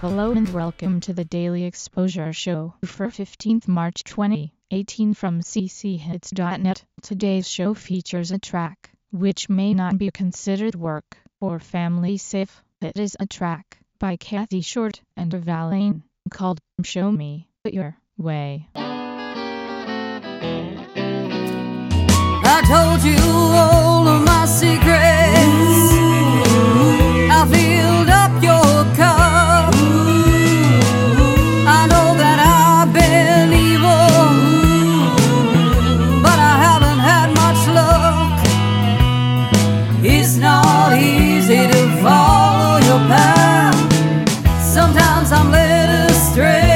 Hello and welcome to the Daily Exposure Show for 15th March 2018 from cchits.net. Today's show features a track which may not be considered work or family safe. It is a track by Kathy Short and Valane called Show Me Your Way. I told you oh, Sometimes I'm led astray.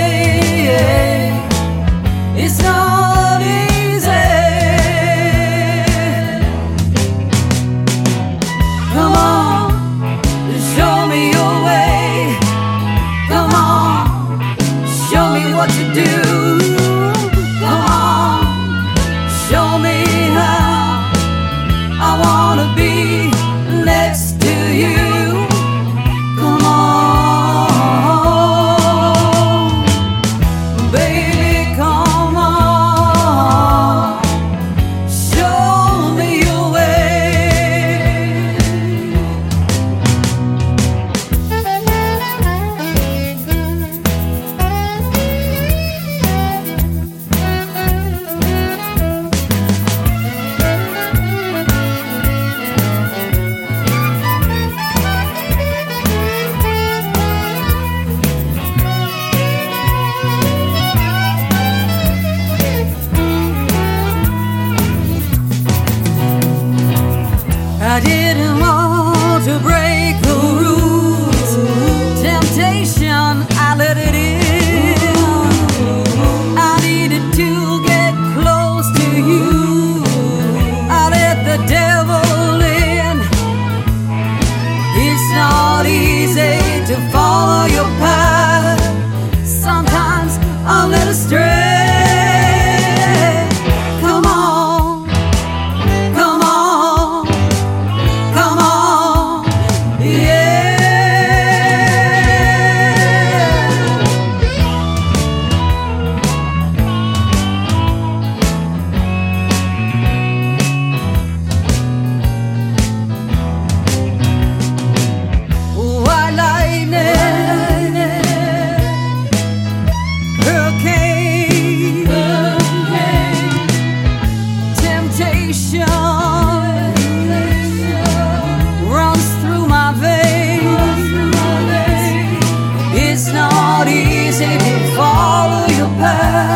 The devil follow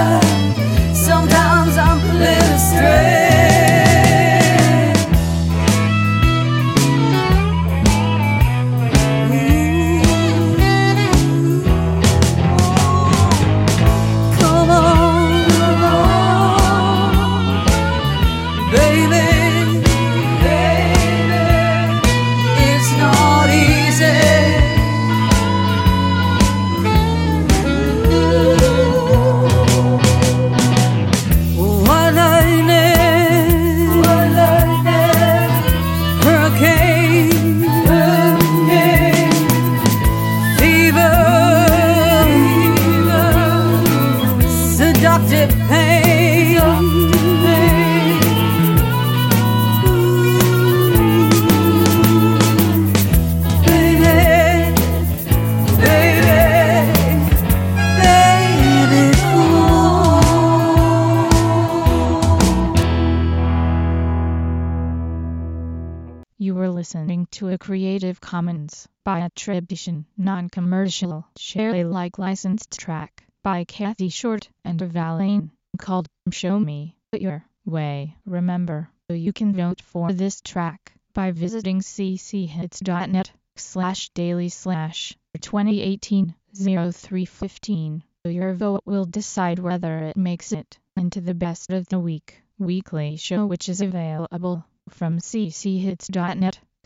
to a Creative Commons by attribution, non-commercial, share Alike licensed track by Kathy Short and Valane called Show Me Your Way. Remember, you can vote for this track by visiting cchits.net slash daily slash 2018 0315. Your vote will decide whether it makes it into the best of the week weekly show which is available from cchits.net